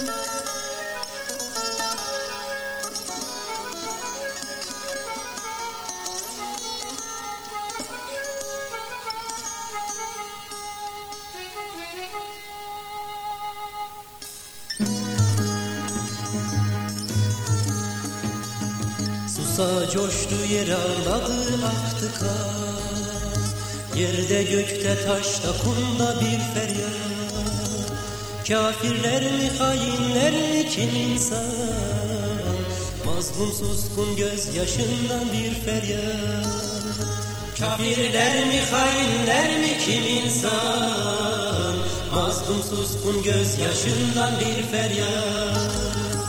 Susa coştu yer ağladı aktı kan. Yerde gökte taşta kumda bir feryat Kafirler mi hainler mi kim insan? Mazlum suskun gözyaşından bir feryat. Kafirler mi hainler mi kim insan? Mazlum suskun gözyaşından bir feryat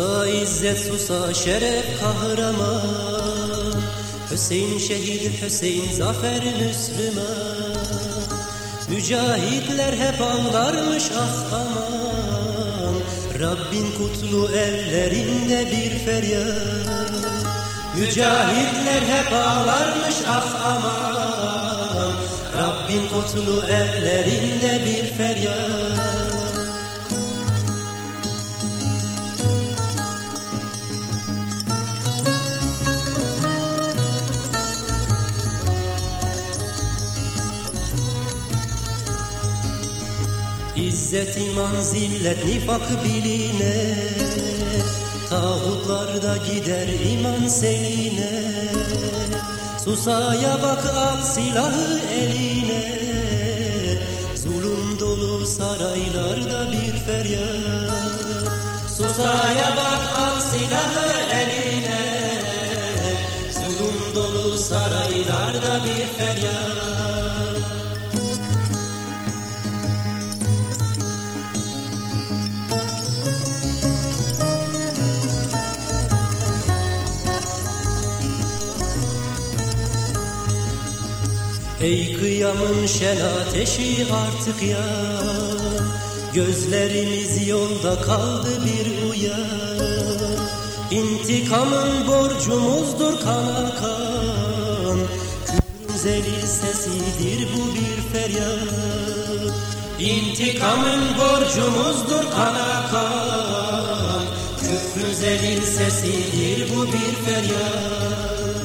Susa izzet susa şeref kahraman. Hüseyin şehit Hüseyin zafer Müslüman. Mücahitler hep ağlarmış ah aman. Rabbin kutlu ellerinde bir feryat. Mücahitler hep ağlarmış ah aman. Rabbin kutlu ellerinde bir feryat İzzet iman zillet nifak biline. Tağutlarda gider iman seline. Susaya bak al silahı eline. Zulüm dolu saraylarda bir feryat. Susaya bak al silahı eline. Zulüm dolu saraylarda bir feryat Ey kıyamın şen ateşi artık ya. Gözlerimiz yolda kaldı bir uyan İntikamın borcumuzdur kana kan. Zelil sesidir bu bir feryat. İntikamın borcumuzdur kana kan. Küfrün zelil sesidir bu bir feryat